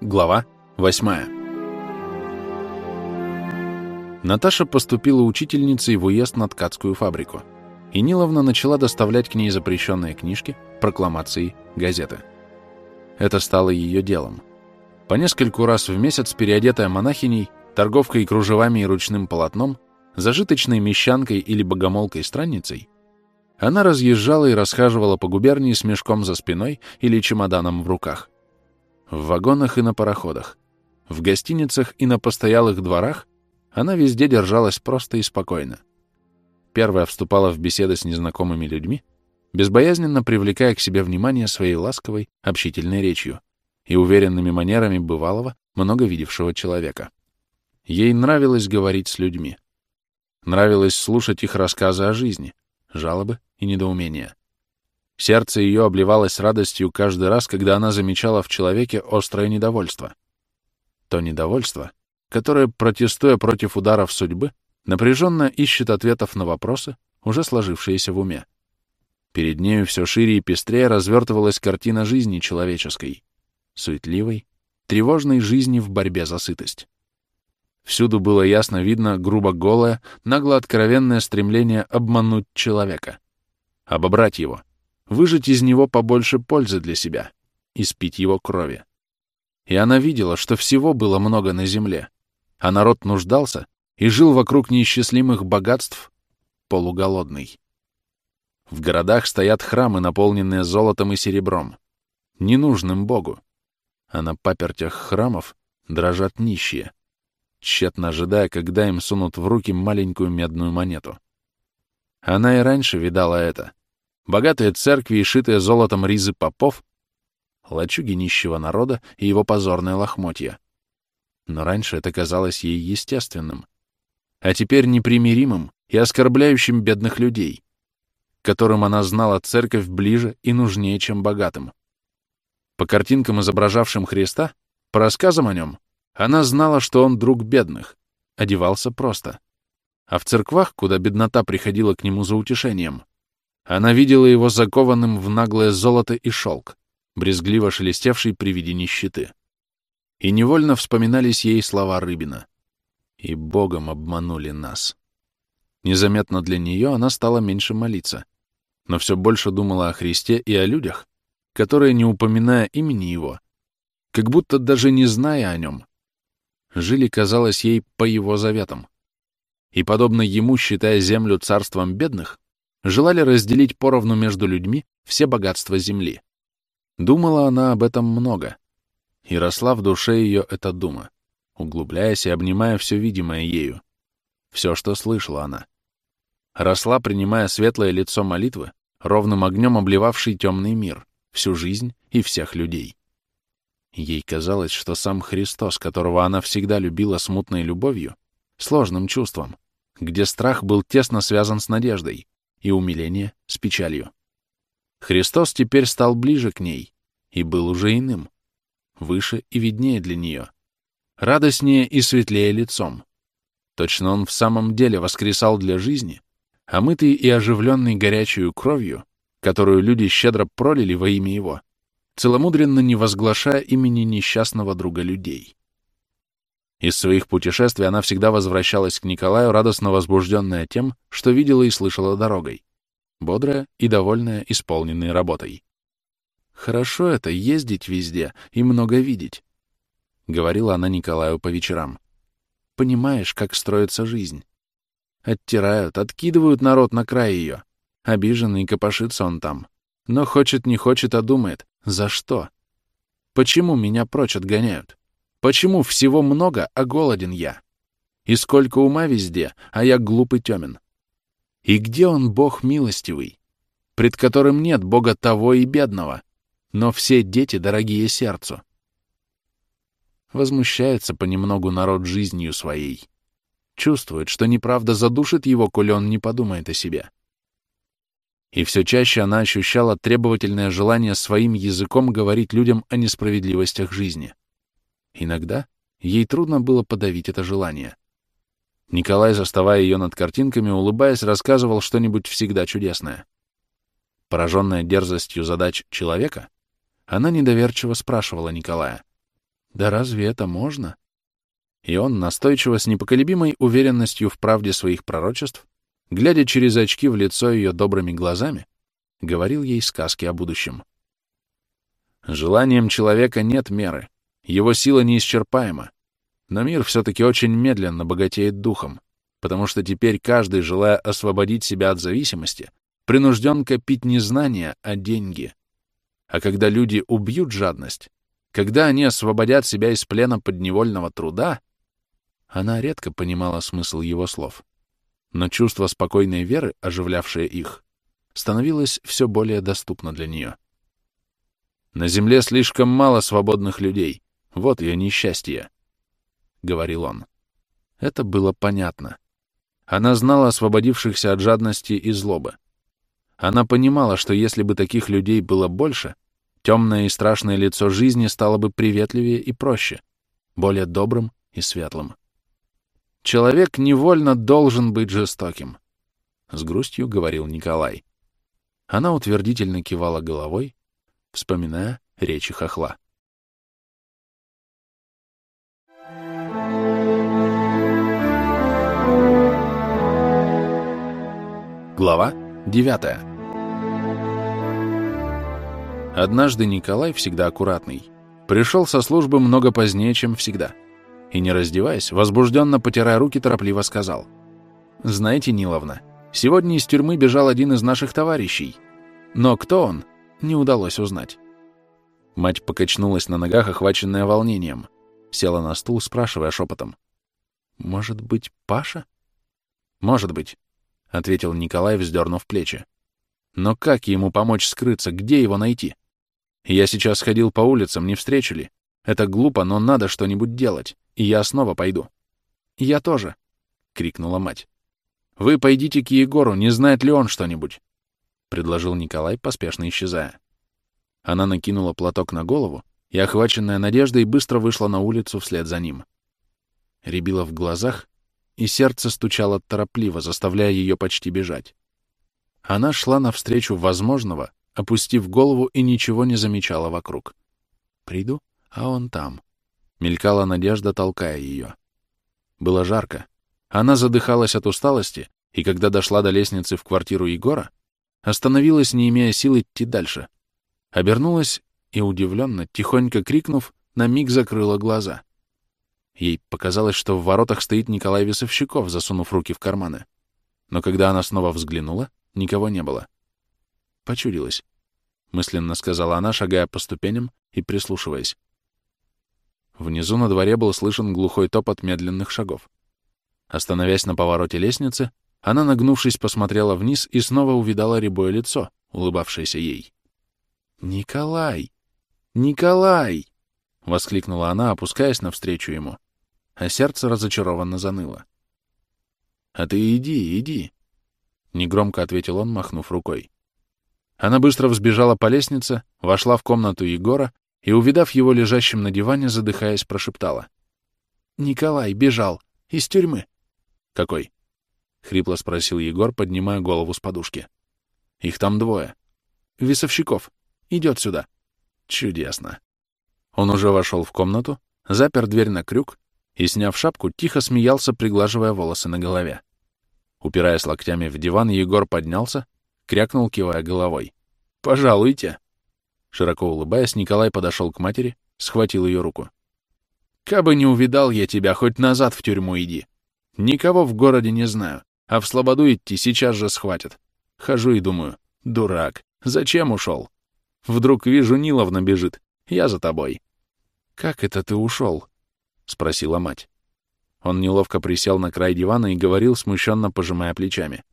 Глава 8 Наташа поступила учительницей в уезд на ткацкую фабрику, и Ниловна начала доставлять к ней запрещенные книжки, прокламации, газеты. Это стало ее делом. По нескольку раз в месяц переодетая монахиней, торговкой кружевами и ручным полотном, зажиточной мещанкой или богомолкой-странницей, она разъезжала и расхаживала по губернии с мешком за спиной или чемоданом в руках. В вагонах и на пароходах, в гостиницах и на постоялых дворах она везде держалась просто и спокойно. Первая вступала в беседы с незнакомыми людьми, безбоязненно привлекая к себе внимание своей ласковой, общительной речью и уверенными манерами бывалого, много видевшего человека. Ей нравилось говорить с людьми. Нравилось слушать их рассказы о жизни, жалобы и недоумения. Сердце ее обливалось радостью каждый раз, когда она замечала в человеке острое недовольство. То недовольство, которое, протестуя против ударов судьбы, напряженно ищет ответов на вопросы, уже сложившиеся в уме. Перед нею все шире и пестрее развертывалась картина жизни человеческой, суетливой, тревожной жизни в борьбе за сытость. Всюду было ясно видно грубо голое, нагло откровенное стремление обмануть человека, обобрать его — выжать из него побольше пользы для себя, и спить его крови. И она видела, что всего было много на земле, а народ нуждался и жил вокруг неисчислимых богатств, полуголодный. В городах стоят храмы, наполненные золотом и серебром, ненужным Богу, а на папертях храмов дрожат нищие, тщетно ожидая, когда им сунут в руки маленькую медную монету. Она и раньше видала это — богатые церкви и шитые золотом ризы попов, лачуги нищего народа и его позорные лохмотья. Но раньше это казалось ей естественным, а теперь непримиримым и оскорбляющим бедных людей, которым она знала церковь ближе и нужнее, чем богатым. По картинкам, изображавшим Христа, по рассказам о нем, она знала, что он друг бедных, одевался просто. А в церквах, куда беднота приходила к нему за утешением, она видела его закованным в наглое золото и шелк, брезгливо шелестевший при виде нищеты. И невольно вспоминались ей слова Рыбина. «И Богом обманули нас». Незаметно для нее она стала меньше молиться, но все больше думала о Христе и о людях, которые, не упоминая имени Его, как будто даже не зная о Нем, жили, казалось ей, по Его заветам. И, подобно Ему, считая землю царством бедных, желали разделить поровну между людьми все богатства земли. Думала она об этом много, и росла в душе ее эта дума, углубляясь и обнимая все видимое ею, все, что слышала она. Росла, принимая светлое лицо молитвы, ровным огнем обливавший темный мир, всю жизнь и всех людей. Ей казалось, что сам Христос, которого она всегда любила смутной любовью, сложным чувством, где страх был тесно связан с надеждой, и умиление с печалью. Христос теперь стал ближе к ней и был уже иным, выше и виднее для нее, радостнее и светлее лицом. Точно он в самом деле воскресал для жизни, омытый и оживленный горячую кровью, которую люди щедро пролили во имя его, целомудренно не возглашая имени несчастного друга людей. Из своих путешествий она всегда возвращалась к Николаю, радостно возбужденная тем, что видела и слышала дорогой, бодрая и довольная исполненной работой. «Хорошо это — ездить везде и много видеть», — говорила она Николаю по вечерам. «Понимаешь, как строится жизнь. Оттирают, откидывают народ на край ее. Обиженный копошится он там. Но хочет не хочет, а думает. За что? Почему меня прочь отгоняют? Почему всего много, а голоден я? И сколько ума везде, а я глуп и? И где он, Бог милостивый, пред которым нет Бога того и бедного, но все дети дорогие сердцу? Возмущается понемногу народ жизнью своей. Чувствует, что неправда задушит его, коли он не подумает о себе. И все чаще она ощущала требовательное желание своим языком говорить людям о несправедливостях жизни. Иногда ей трудно было подавить это желание. Николай, заставая ее над картинками, улыбаясь, рассказывал что-нибудь всегда чудесное. Пораженная дерзостью задач человека, она недоверчиво спрашивала Николая. Да разве это можно? И он настойчиво, с непоколебимой уверенностью в правде своих пророчеств, глядя через очки в лицо ее добрыми глазами, говорил ей сказки о будущем. Желанием человека нет меры, его сила неисчерпаема, но мир все-таки очень медленно богатеет духом, потому что теперь каждый, желая освободить себя от зависимости, принужден копить не знания, а деньги. А когда люди убьют жадность, когда они освободят себя из плена подневольного труда, она редко понимала смысл его слов. Но чувство спокойной веры, оживлявшее их, становилось все более доступно для нее. «На земле слишком мало свободных людей. Вот ее несчастье», — говорил он. Это было понятно. Она знала освободившихся от жадности и злобы. Она понимала, что если бы таких людей было больше, темное и страшное лицо жизни стало бы приветливее и проще, более добрым и светлым. Человек невольно должен быть жестоким, — с грустью говорил Николай. Она утвердительно кивала головой, вспоминая речи хохла. Глава 9 Однажды Николай, всегда аккуратный, пришел со службы много позднее, чем всегда. И, не раздеваясь, возбужденно потирая руки, торопливо сказал. «Знаете, Ниловна, сегодня из тюрьмы бежал один из наших товарищей. Но кто он, не удалось узнать». Мать покачнулась на ногах, охваченная волнением. Села на стул, спрашивая шепотом. «Может быть, Паша?» «Может быть», — ответил Николай, вздернув плечи. «Но как ему помочь скрыться? Где его найти? Я сейчас ходил по улицам, не встречу ли? Это глупо, но надо что-нибудь делать, и я снова пойду». «Я тоже», — крикнула мать. «Вы пойдите к Егору, не знает ли он что-нибудь?» — предложил Николай, поспешно исчезая. Она накинула платок на голову и, охваченная надеждой, быстро вышла на улицу вслед за ним. Рябила в глазах, и сердце стучало торопливо, заставляя ее почти бежать. Она шла навстречу возможного, опустив голову и ничего не замечала вокруг. «Приду, а он там», — мелькала надежда, толкая ее. Было жарко. Она задыхалась от усталости, и когда дошла до лестницы в квартиру Егора, остановилась, не имея сил идти дальше. Обернулась и, удивленно, тихонько крикнув, на миг закрыла глаза. Ей показалось, что в воротах стоит Николай Весовщиков, засунув руки в карманы. Но когда она снова взглянула, никого не было. «Почудилась», — мысленно сказала она, шагая по ступеням и прислушиваясь. Внизу на дворе был слышен глухой топот медленных шагов. Остановясь на повороте лестницы, она, нагнувшись, посмотрела вниз и снова увидала рябое лицо, улыбавшееся ей. «Николай! Николай!» — воскликнула она, опускаясь навстречу ему а сердце разочарованно заныло. «А ты иди, иди», — негромко ответил он, махнув рукой. Она быстро взбежала по лестнице, вошла в комнату Егора и, увидав его лежащим на диване, задыхаясь, прошептала. «Николай бежал. Из тюрьмы». «Какой?» — хрипло спросил Егор, поднимая голову с подушки. «Их там двое. Весовщиков. Идет сюда». «Чудесно». Он уже вошел в комнату, запер дверь на крюк и, сняв шапку, тихо смеялся, приглаживая волосы на голове. Упираясь локтями в диван, Егор поднялся, крякнул, кивая головой. «Пожалуйте!» Широко улыбаясь, Николай подошел к матери, схватил ее руку. «Кабы не увидал я тебя, хоть назад в тюрьму иди. Никого в городе не знаю, а в слободу идти сейчас же схватят. Хожу и думаю, дурак, зачем ушел? Вдруг вижу, Ниловна бежит, я за тобой». «Как это ты ушел?» — спросила мать. Он неловко присел на край дивана и говорил, смущенно пожимая плечами.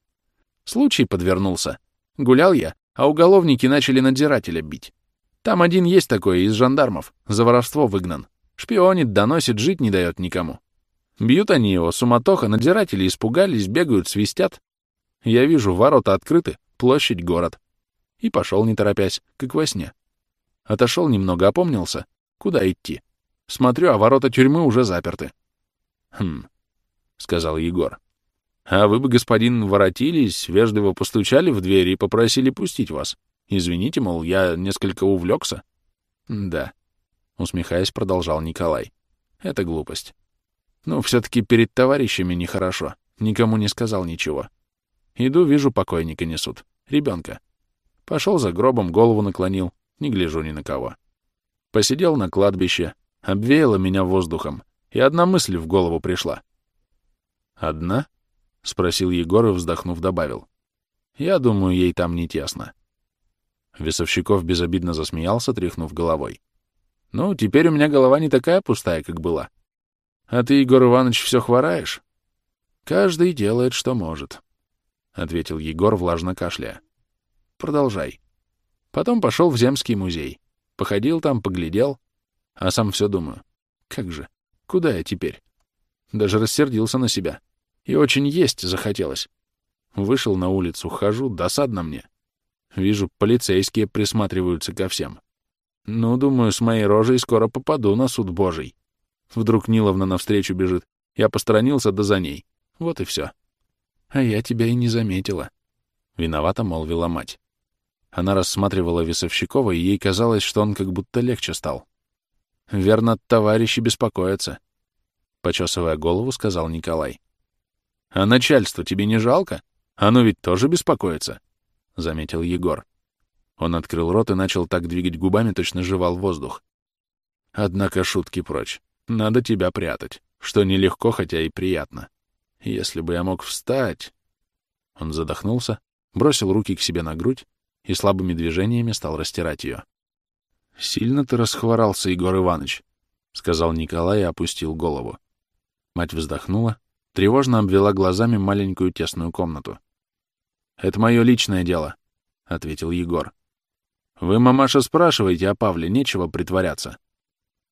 «Случай подвернулся. Гулял я, а уголовники начали надзирателя бить. Там один есть такой, из жандармов, за воровство выгнан. Шпионит, доносит, жить не дает никому. Бьют они его, суматоха, надзиратели испугались, бегают, свистят. Я вижу, ворота открыты, площадь, город. И пошел, не торопясь, как во сне. Отошел немного, опомнился. Куда идти? Смотрю, а ворота тюрьмы уже заперты. Хм, — сказал Егор. А вы бы, господин, воротились, вежливо постучали в дверь и попросили пустить вас. Извините, мол, я несколько увлекся. Да, — усмехаясь, продолжал Николай. «Это глупость. Ну, все-таки перед товарищами нехорошо. Никому не сказал ничего. Иду, вижу, покойника несут. Ребенка. Пошел за гробом, голову наклонил. Не гляжу ни на кого. Посидел на кладбище. Обвеяло меня воздухом. И одна мысль в голову пришла. «Одна?» — спросил Егор и, вздохнув, добавил. «Я думаю, ей там не тесно». Весовщиков безобидно засмеялся, тряхнув головой. «Ну, теперь у меня голова не такая пустая, как была. А ты, Егор Иванович, все хвораешь?» «Каждый делает, что может», — ответил Егор, влажно кашляя. «Продолжай». Потом пошел в Земский музей. Походил там, поглядел. А сам все думаю. Как же? Куда я теперь? Даже рассердился на себя. И очень есть захотелось. Вышел на улицу, хожу, досадно мне. Вижу, полицейские присматриваются ко всем. Ну, думаю, с моей рожей скоро попаду на суд божий. Вдруг Ниловна навстречу бежит. Я посторонился, да за ней. Вот и все. А я тебя и не заметила. Виновато молвила мать. Она рассматривала Весовщикова, и ей казалось, что он как будто легче стал. «Верно, товарищи беспокоятся», — почесывая голову, сказал Николай. «А начальство тебе не жалко? Оно ведь тоже беспокоится», — заметил Егор. Он открыл рот и начал так двигать губами, точно жевал воздух. «Однако шутки прочь. Надо тебя прятать, что нелегко, хотя и приятно. Если бы я мог встать...» Он задохнулся, бросил руки к себе на грудь и слабыми движениями стал растирать ее. «Сильно ты расхворался, Егор Иванович», — сказал Николай и опустил голову. Мать вздохнула, тревожно обвела глазами маленькую тесную комнату. «Это мое личное дело», — ответил Егор. «Вы, мамаша, спрашиваете о Павле, нечего притворяться».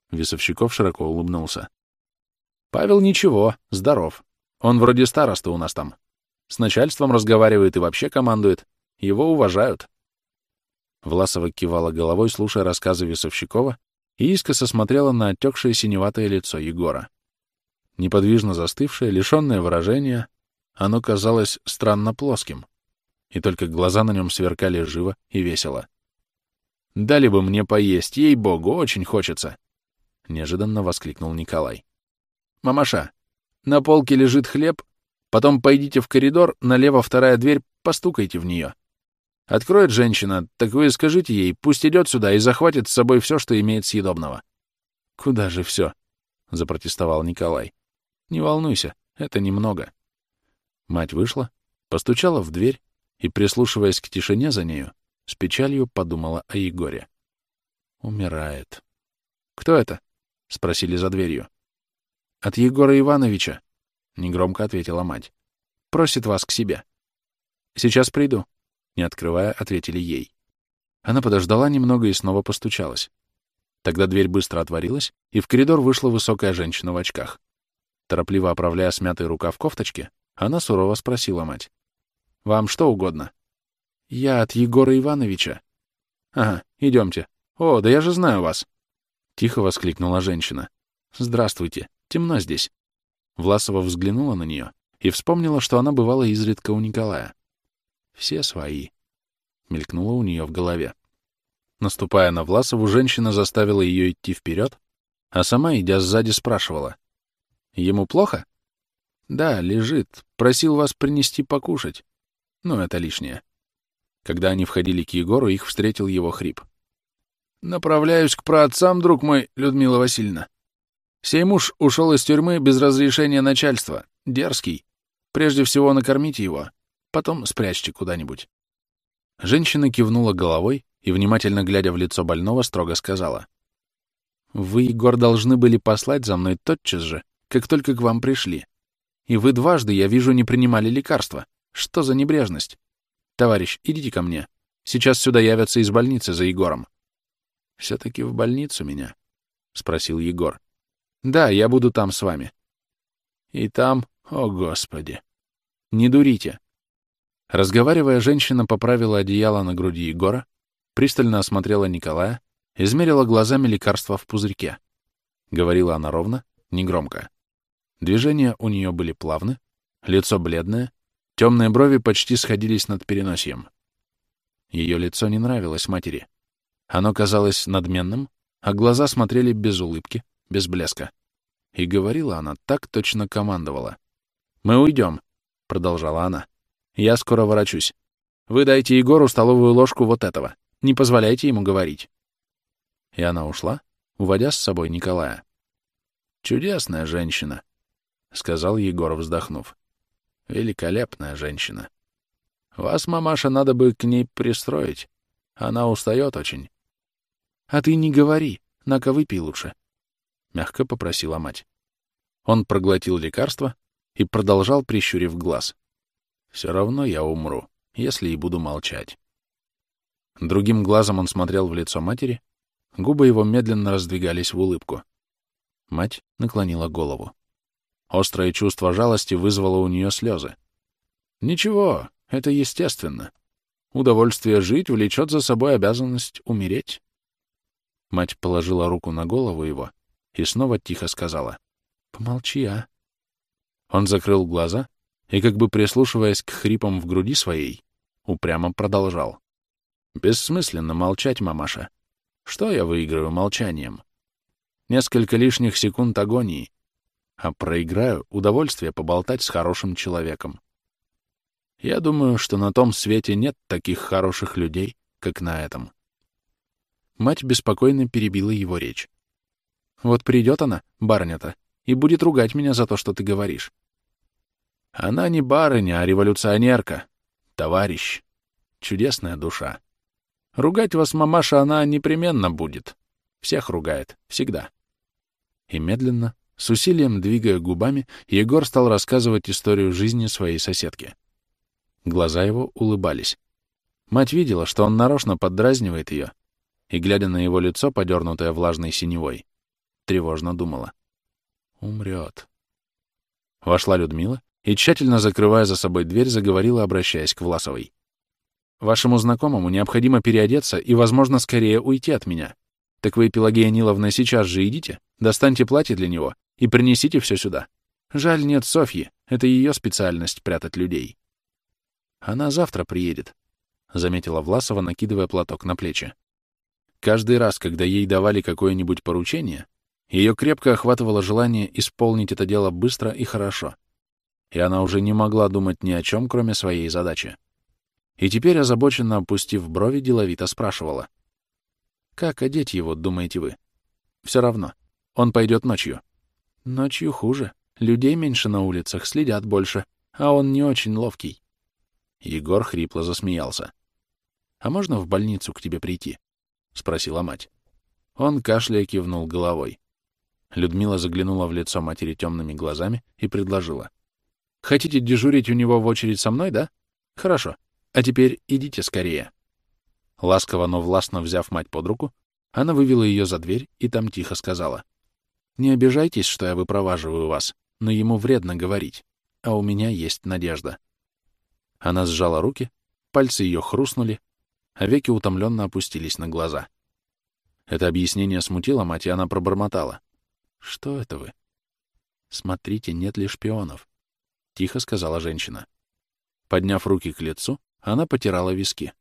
Весовщиков широко улыбнулся. «Павел ничего, здоров. Он вроде староста у нас там. С начальством разговаривает и вообще командует. Его уважают. Власова кивала головой, слушая рассказы Весовщикова, и искоса смотрела на отекшее синеватое лицо Егора. Неподвижно застывшее, лишенное выражения, оно казалось странно плоским, и только глаза на нем сверкали живо и весело. «Дали бы мне поесть, ей-богу, очень хочется!» — неожиданно воскликнул Николай. «Мамаша, на полке лежит хлеб, потом пойдите в коридор, налево вторая дверь, постукайте в нее. Откроет женщина, так вы скажите ей, пусть идет сюда и захватит с собой все, что имеет съедобного. — Куда же все? — запротестовал Николай. — Не волнуйся, это немного. Мать вышла, постучала в дверь и, прислушиваясь к тишине за нею, с печалью подумала о Егоре. Умирает. — Кто это? — спросили за дверью. — От Егора Ивановича, — негромко ответила мать. — Просит вас к себе. — Сейчас приду. Не открывая, ответили ей. Она подождала немного и снова постучалась. Тогда дверь быстро отворилась, и в коридор вышла высокая женщина в очках. Торопливо оправляя смятый рукав кофточки, она сурово спросила мать. «Вам что угодно?» «Я от Егора Ивановича». «Ага, идемте. О, да я же знаю вас!» Тихо воскликнула женщина. «Здравствуйте. Темно здесь». Власова взглянула на нее и вспомнила, что она бывала изредка у Николая. Все свои. Мелькнуло у нее в голове. Наступая на Власову, женщина заставила ее идти вперед, а сама, идя сзади, спрашивала. «Ему плохо?» «Да, лежит. Просил вас принести покушать. Но это лишнее». Когда они входили к Егору, их встретил его хрип. «Направляюсь к праотцам, друг мой, Людмила Васильевна. Сей муж ушел из тюрьмы без разрешения начальства. Дерзкий. Прежде всего накормите его. Потом спрячьте куда-нибудь». Женщина кивнула головой и, внимательно глядя в лицо больного, строго сказала. «Вы, Егор, должны были послать за мной тотчас же, как только к вам пришли. И вы дважды, я вижу, не принимали лекарства. Что за небрежность? Товарищ, идите ко мне. Сейчас сюда явятся из больницы за Егором». «Все-таки в больницу меня?» — спросил Егор. «Да, я буду там с вами». «И там, о господи!» «Не дурите. Разговаривая, женщина поправила одеяло на груди Егора, пристально осмотрела Николая, измерила глазами лекарства в пузырьке. Говорила она ровно, негромко. Движения у нее были плавны, лицо бледное, темные брови почти сходились над переносием. Ее лицо не нравилось матери. Оно казалось надменным, а глаза смотрели без улыбки, без блеска. И говорила она так точно командовала. «Мы уйдем», — продолжала она. «Я скоро ворочусь. Вы дайте Егору столовую ложку вот этого. Не позволяйте ему говорить». И она ушла, уводя с собой Николая. «Чудесная женщина», — сказал Егор, вздохнув. «Великолепная женщина. Вас, мамаша, надо бы к ней пристроить. Она устает очень». «А ты не говори, на-ка выпей лучше», — мягко попросила мать. Он проглотил лекарство и продолжал, прищурив глаз. «Все равно я умру, если и буду молчать». Другим глазом он смотрел в лицо матери, губы его медленно раздвигались в улыбку. Мать наклонила голову. Острое чувство жалости вызвало у нее слезы. «Ничего, это естественно. Удовольствие жить влечет за собой обязанность умереть». Мать положила руку на голову его и снова тихо сказала. «Помолчи, а». Он закрыл глаза и, как бы прислушиваясь к хрипам в груди своей, упрямо продолжал. «Бессмысленно молчать, мамаша. Что я выиграю молчанием? Несколько лишних секунд агонии, а проиграю удовольствие поболтать с хорошим человеком. Я думаю, что на том свете нет таких хороших людей, как на этом. Мать беспокойно перебила его речь. Вот придет она, барыня-то, и будет ругать меня за то, что ты говоришь. Она не барыня, а революционерка, товарищ, чудесная душа. Ругать вас, мамаша, она непременно будет. Всех ругает, всегда. И медленно, с усилием двигая губами, Егор стал рассказывать историю жизни своей соседки. Глаза его улыбались. Мать видела, что он нарочно поддразнивает ее, и, глядя на его лицо, подернутое влажной синевой, тревожно думала. «Умрет». Вошла Людмила и, тщательно закрывая за собой дверь, заговорила, обращаясь к Власовой. «Вашему знакомому необходимо переодеться и, возможно, скорее уйти от меня. Так вы, Пелагея Ниловна, сейчас же идите, достаньте платье для него и принесите все сюда. Жаль, нет Софьи, это ее специальность — прятать людей». «Она завтра приедет», — заметила Власова, накидывая платок на плечи. Каждый раз, когда ей давали какое-нибудь поручение, ее крепко охватывало желание исполнить это дело быстро и хорошо, и она уже не могла думать ни о чем, кроме своей задачи. И теперь, озабоченно опустив брови, деловито спрашивала. «Как одеть его, думаете вы?» «Все равно. Он пойдет ночью». «Ночью хуже. Людей меньше на улицах, следят больше, а он не очень ловкий». Егор хрипло засмеялся. «А можно в больницу к тебе прийти?» — спросила мать. Он, кашляя, кивнул головой. Людмила заглянула в лицо матери темными глазами и предложила. «Хотите дежурить у него в очередь со мной, да? Хорошо. А теперь идите скорее». Ласково, но властно взяв мать под руку, она вывела ее за дверь и там тихо сказала. «Не обижайтесь, что я выпроваживаю вас, но ему вредно говорить, а у меня есть надежда». Она сжала руки, пальцы ее хрустнули, а веки утомленно опустились на глаза. Это объяснение смутило мать, и она пробормотала. «Что это вы?» «Смотрите, нет ли шпионов?» — тихо сказала женщина. Подняв руки к лицу, она потирала виски.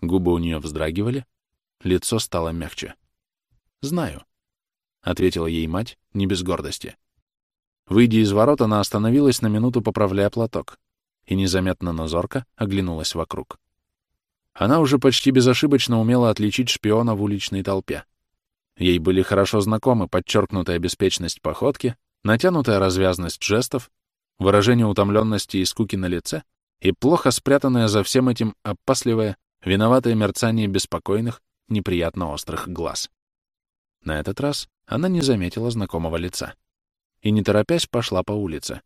Губы у нее вздрагивали, лицо стало мягче. «Знаю», — ответила ей мать, не без гордости. Выйдя из ворот, она остановилась на минуту, поправляя платок, и незаметно назорко оглянулась вокруг. Она уже почти безошибочно умела отличить шпиона в уличной толпе. Ей были хорошо знакомы подчеркнутая беспечность походки, натянутая развязность жестов, выражение утомленности и скуки на лице и плохо спрятанное за всем этим опасливое, виноватое мерцание беспокойных, неприятно острых глаз. На этот раз она не заметила знакомого лица и, не торопясь, пошла по улице.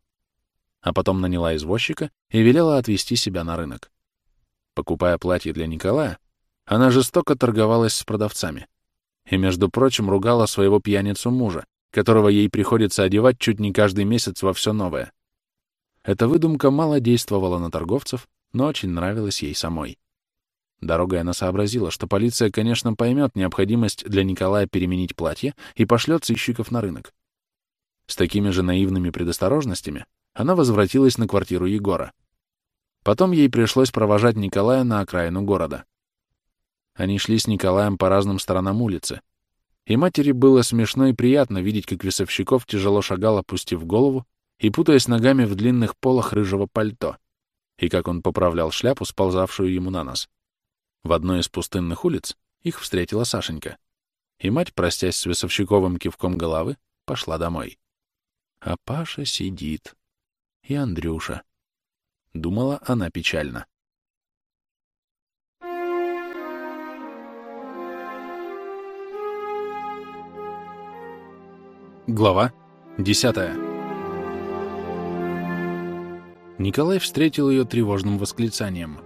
А потом наняла извозчика и велела отвезти себя на рынок. Покупая платье для Николая, она жестоко торговалась с продавцами и, между прочим, ругала своего пьяницу мужа, которого ей приходится одевать чуть не каждый месяц во все новое. Эта выдумка мало действовала на торговцев, но очень нравилась ей самой. Дорогой она сообразила, что полиция, конечно, поймет необходимость для Николая переменить платье и пошлет сыщиков на рынок. С такими же наивными предосторожностями она возвратилась на квартиру Егора. Потом ей пришлось провожать Николая на окраину города. Они шли с Николаем по разным сторонам улицы. И матери было смешно и приятно видеть, как Весовщиков тяжело шагал, опустив голову и путаясь ногами в длинных полах рыжего пальто, и как он поправлял шляпу, сползавшую ему на нос. В одной из пустынных улиц их встретила Сашенька, и мать, простясь с Весовщиковым кивком головы, пошла домой. А Паша сидит. И Андрюша. Думала она печально. Глава десятая. Николай встретил ее тревожным восклицанием.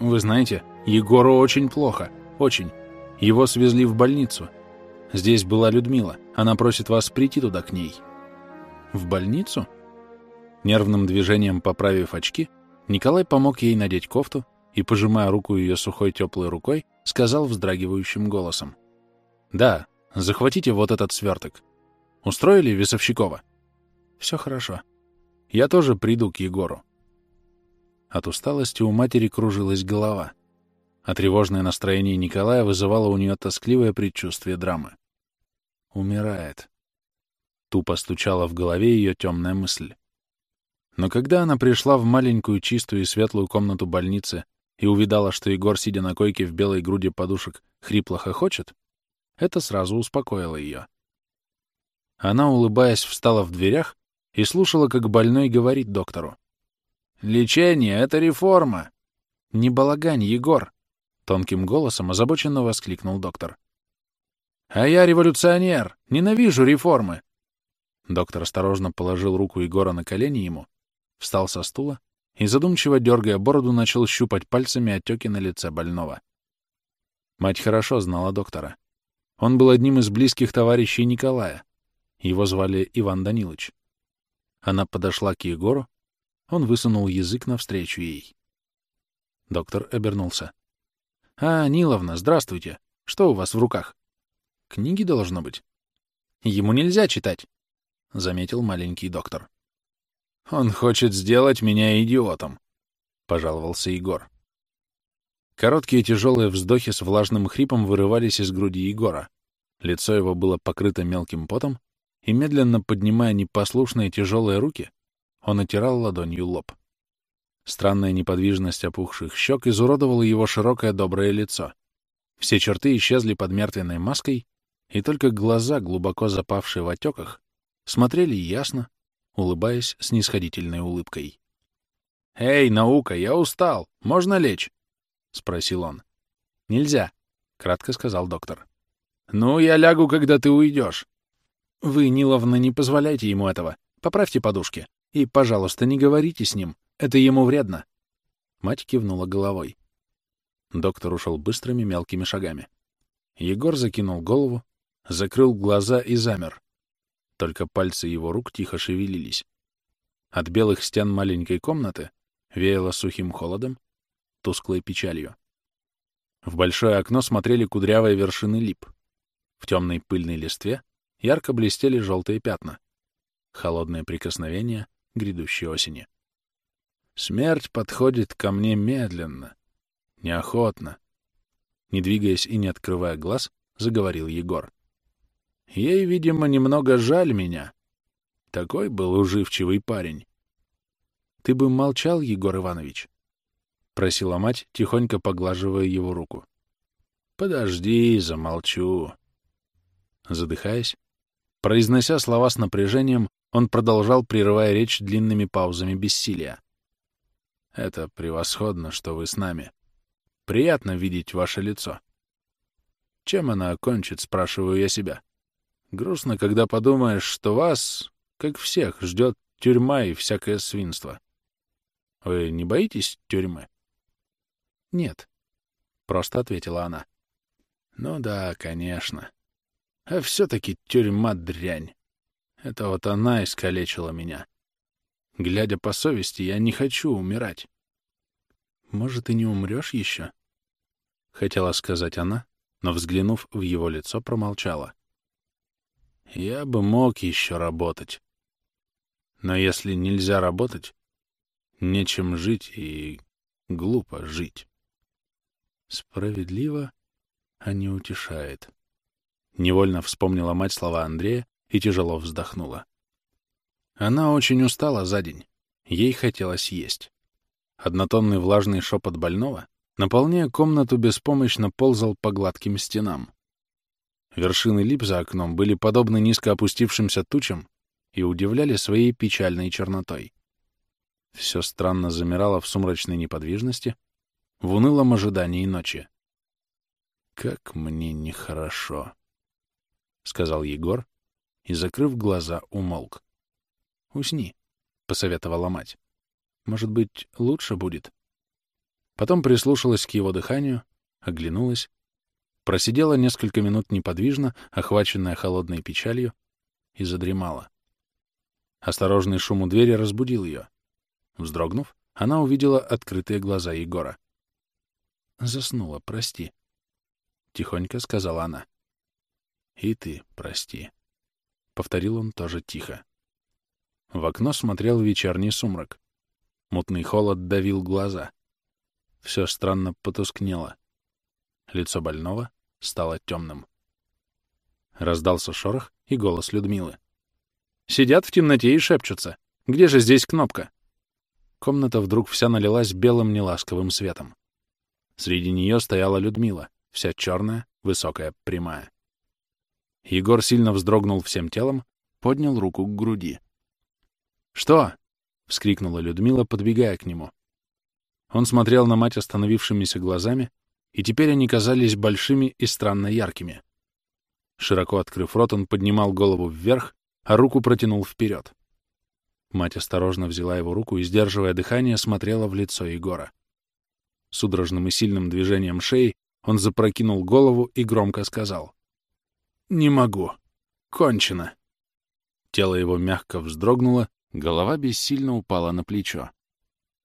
«Вы знаете, Егору очень плохо. Очень. Его свезли в больницу. Здесь была Людмила. Она просит вас прийти туда к ней». «В больницу?» Нервным движением поправив очки, Николай помог ей надеть кофту и, пожимая руку ее сухой теплой рукой, сказал вздрагивающим голосом. «Да, захватите вот этот сверток. Устроили Весовщикова? Все хорошо. Я тоже приду к Егору. От усталости у матери кружилась голова, а тревожное настроение Николая вызывало у нее тоскливое предчувствие драмы. Умирает. Тупо стучала в голове ее темная мысль. Но когда она пришла в маленькую чистую и светлую комнату больницы и увидала, что Егор, сидя на койке в белой груди подушек, хрипло хохочет, это сразу успокоило ее. Она, улыбаясь, встала в дверях и слушала, как больной говорит доктору. «Лечение — это реформа!» «Не балагань, Егор!» — тонким голосом озабоченно воскликнул доктор. «А я революционер! Ненавижу реформы!» Доктор осторожно положил руку Егора на колени ему, встал со стула и, задумчиво дергая бороду, начал щупать пальцами отеки на лице больного. Мать хорошо знала доктора. Он был одним из близких товарищей Николая, его звали Иван Данилович. Она подошла к Егору, он высунул язык навстречу ей. Доктор обернулся. — А, Ниловна, здравствуйте. Что у вас в руках? — Книги должно быть. — Ему нельзя читать, — заметил маленький доктор. — Он хочет сделать меня идиотом, — пожаловался Егор. Короткие тяжелые вздохи с влажным хрипом вырывались из груди Егора. Лицо его было покрыто мелким потом, и, медленно поднимая непослушные тяжелые руки, он отирал ладонью лоб. Странная неподвижность опухших щек изуродовала его широкое доброе лицо. Все черты исчезли под мертвенной маской, и только глаза, глубоко запавшие в отеках, смотрели ясно, улыбаясь с нисходительной улыбкой. «Эй, наука, я устал! Можно лечь?» — спросил он. «Нельзя», — кратко сказал доктор. «Ну, я лягу, когда ты уйдешь. Вы, Ниловна, не позволяйте ему этого. Поправьте подушки. И, пожалуйста, не говорите с ним. Это ему вредно. Мать кивнула головой. Доктор ушел быстрыми мелкими шагами. Егор закинул голову, закрыл глаза и замер. Только пальцы его рук тихо шевелились. От белых стен маленькой комнаты веяло сухим холодом, тусклой печалью. В большое окно смотрели кудрявые вершины лип. В темной пыльной листве ярко блестели желтые пятна. Холодное прикосновение грядущей осени. Смерть подходит ко мне медленно, неохотно. Не двигаясь и не открывая глаз, заговорил Егор. Ей, видимо, немного жаль меня. Такой был уживчивый парень. Ты бы молчал, Егор Иванович? — просила мать, тихонько поглаживая его руку. — Подожди, замолчу. Задыхаясь, Произнося слова с напряжением, он продолжал, прерывая речь длинными паузами бессилия. «Это превосходно, что вы с нами. Приятно видеть ваше лицо. Чем она окончит, спрашиваю я себя. Грустно, когда подумаешь, что вас, как всех, ждет тюрьма и всякое свинство. Вы не боитесь тюрьмы? Нет, — просто ответила она. Ну да, конечно. А все-таки тюрьма дрянь. Это вот она искалечила меня. Глядя по совести, я не хочу умирать. Может, и не умрешь еще? Хотела сказать она, но, взглянув в его лицо, промолчала. Я бы мог еще работать. Но если нельзя работать, нечем жить и глупо жить. Справедливо, а не утешает. Невольно вспомнила мать слова Андрея и тяжело вздохнула. Она очень устала за день. Ей хотелось есть. Однотонный влажный шепот больного, наполняя комнату, беспомощно ползал по гладким стенам. Вершины лип за окном были подобны низко опустившимся тучам и удивляли своей печальной чернотой. Все странно замирало в сумрачной неподвижности, в унылом ожидании ночи. «Как мне нехорошо», — сказал Егор и, закрыв глаза, умолк. «Усни», — посоветовала мать. «Может быть, лучше будет?» Потом прислушалась к его дыханию, оглянулась, просидела несколько минут неподвижно, охваченная холодной печалью, и задремала. Осторожный шум у двери разбудил ее. Вздрогнув, она увидела открытые глаза Егора. «Заснула, прости», — тихонько сказала она. «И ты прости», — повторил он тоже тихо. В окно смотрел вечерний сумрак. Мутный холод давил глаза. Все странно потускнело. Лицо больного стало темным. Раздался шорох и голос Людмилы. «Сидят в темноте и шепчутся. Где же здесь кнопка?» Комната вдруг вся налилась белым неласковым светом. Среди нее стояла Людмила, вся черная, высокая, прямая. Егор сильно вздрогнул всем телом, поднял руку к груди. «Что?» — вскрикнула Людмила, подбегая к нему. Он смотрел на мать остановившимися глазами, и теперь они казались большими и странно яркими. Широко открыв рот, он поднимал голову вверх, а руку протянул вперед. Мать осторожно взяла его руку и, сдерживая дыхание, смотрела в лицо Егора. Судорожным и сильным движением шеи он запрокинул голову и громко сказал. «Не могу. Кончено». Тело его мягко вздрогнуло, Голова бессильно упала на плечо,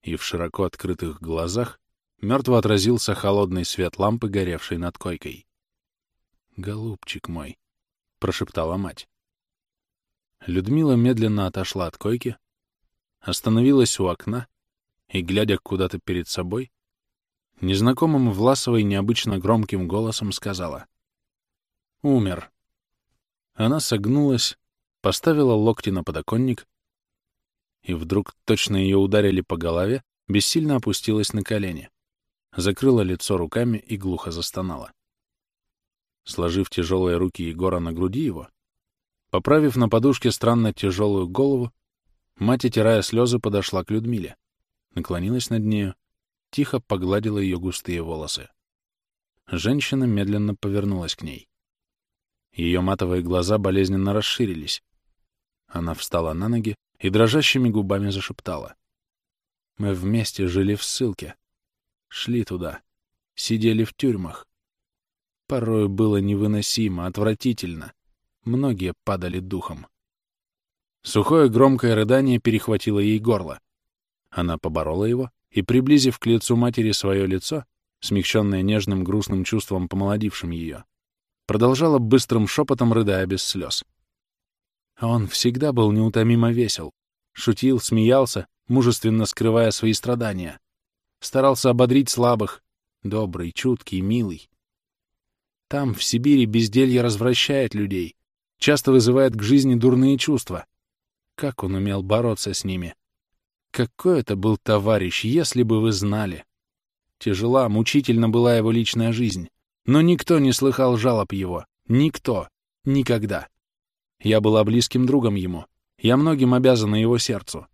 и в широко открытых глазах мертво отразился холодный свет лампы, горевшей над койкой. «Голубчик мой», — прошептала мать. Людмила медленно отошла от койки, остановилась у окна и, глядя куда-то перед собой, незнакомым Власовой необычно громким голосом сказала «Умер». Она согнулась, поставила локти на подоконник и вдруг точно ее ударили по голове, бессильно опустилась на колени, закрыла лицо руками и глухо застонала. Сложив тяжелые руки Егора на груди его, поправив на подушке странно тяжелую голову, мать, отирая слезы, подошла к Людмиле, наклонилась над нею, тихо погладила ее густые волосы. Женщина медленно повернулась к ней. Ее матовые глаза болезненно расширились. Она встала на ноги, и дрожащими губами зашептала. Мы вместе жили в ссылке, шли туда, сидели в тюрьмах. Порою было невыносимо, отвратительно. Многие падали духом. Сухое громкое рыдание перехватило ей горло. Она поборола его и, приблизив к лицу матери свое лицо, смягченное нежным грустным чувством, помолодившим ее, продолжала быстрым шепотом, рыдая без слез. Он всегда был неутомимо весел. Шутил, смеялся, мужественно скрывая свои страдания. Старался ободрить слабых. Добрый, чуткий, милый. Там, в Сибири, безделье развращает людей, часто вызывает к жизни дурные чувства. Как он умел бороться с ними? Какой это был товарищ, если бы вы знали! Тяжела, мучительно была его личная жизнь, но никто не слыхал жалоб его. Никто. Никогда. Я была близким другом ему. Я многим обязана его сердцу.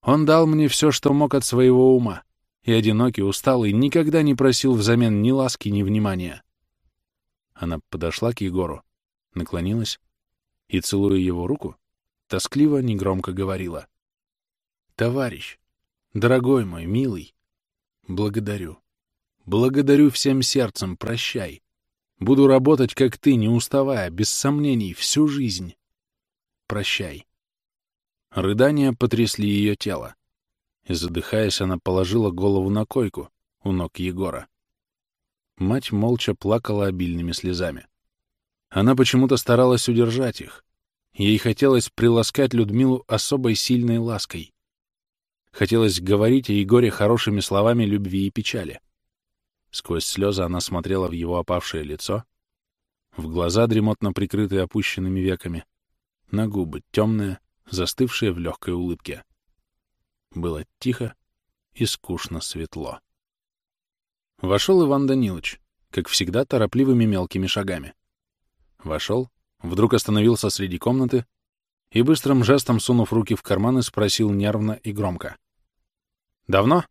Он дал мне все, что мог от своего ума. И одинокий, усталый, никогда не просил взамен ни ласки, ни внимания. Она подошла к Егору, наклонилась и, целуя его руку, тоскливо, негромко говорила. «Товарищ, дорогой мой, милый, благодарю. Благодарю всем сердцем, прощай. Буду работать, как ты, не уставая, без сомнений, всю жизнь прощай». Рыдания потрясли ее тело, и, задыхаясь, она положила голову на койку у ног Егора. Мать молча плакала обильными слезами. Она почему-то старалась удержать их. Ей хотелось приласкать Людмилу особой сильной лаской. Хотелось говорить о Егоре хорошими словами любви и печали. Сквозь слезы она смотрела в его опавшее лицо, в глаза, дремотно прикрытые опущенными веками, на губы, темные, застывшие в легкой улыбке. Было тихо и скучно светло. Вошел Иван Данилович, как всегда, торопливыми мелкими шагами. Вошел, вдруг остановился среди комнаты и быстрым жестом, сунув руки в карманы, спросил нервно и громко. «Давно?»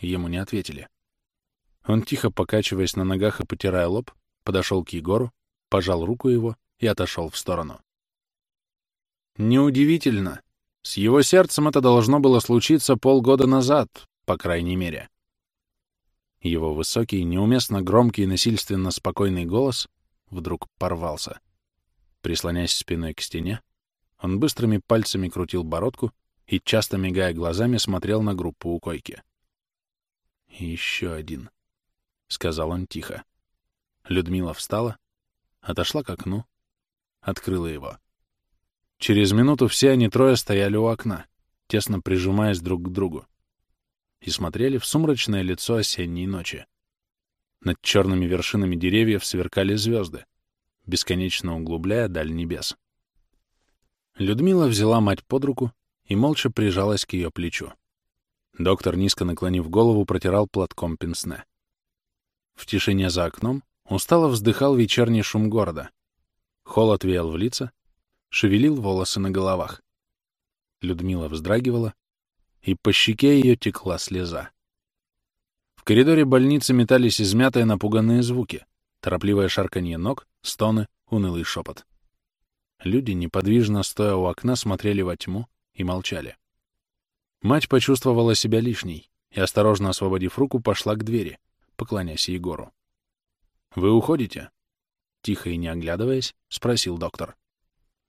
Ему не ответили. Он, тихо покачиваясь на ногах и потирая лоб, подошел к Егору, пожал руку его и отошел в сторону. Неудивительно. С его сердцем это должно было случиться полгода назад, по крайней мере. Его высокий, неуместно громкий и насильственно спокойный голос вдруг порвался. Прислонясь спиной к стене, он быстрыми пальцами крутил бородку и, часто мигая глазами, смотрел на группу у койки. «Еще один», — сказал он тихо. Людмила встала, отошла к окну, открыла его. Через минуту все они трое стояли у окна, тесно прижимаясь друг к другу, и смотрели в сумрачное лицо осенней ночи. Над черными вершинами деревьев сверкали звезды, бесконечно углубляя даль небес. Людмила взяла мать под руку и молча прижалась к ее плечу. Доктор, низко наклонив голову, протирал платком пенсне. В тишине за окном устало вздыхал вечерний шум города. Холод веял в лица, шевелил волосы на головах. Людмила вздрагивала, и по щеке ее текла слеза. В коридоре больницы метались измятые напуганные звуки, торопливое шарканье ног, стоны, унылый шепот. Люди, неподвижно стоя у окна, смотрели во тьму и молчали. Мать почувствовала себя лишней и, осторожно освободив руку, пошла к двери, поклоняясь Егору. «Вы уходите?» Тихо и не оглядываясь, спросил доктор.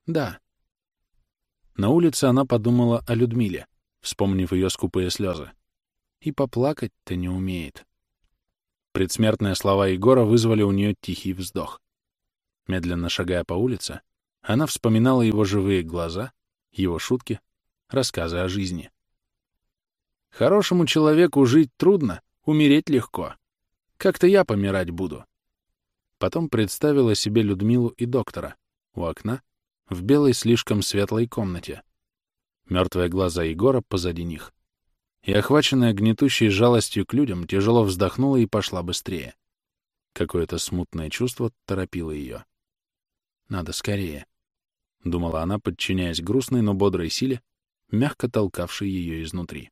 «Да». На улице она подумала о Людмиле, вспомнив ее скупые слезы. И поплакать-то не умеет. Предсмертные слова Егора вызвали у нее тихий вздох. Медленно шагая по улице, она вспоминала его живые глаза, его шутки, рассказы о жизни. Хорошему человеку жить трудно, умереть легко. Как-то я помирать буду. Потом представила себе Людмилу и доктора у окна в белой слишком светлой комнате. Мертвые глаза Егора позади них. И, охваченная гнетущей жалостью к людям, тяжело вздохнула и пошла быстрее. Какое-то смутное чувство торопило ее. Надо скорее. — думала она, подчиняясь грустной, но бодрой силе, мягко толкавшей ее изнутри.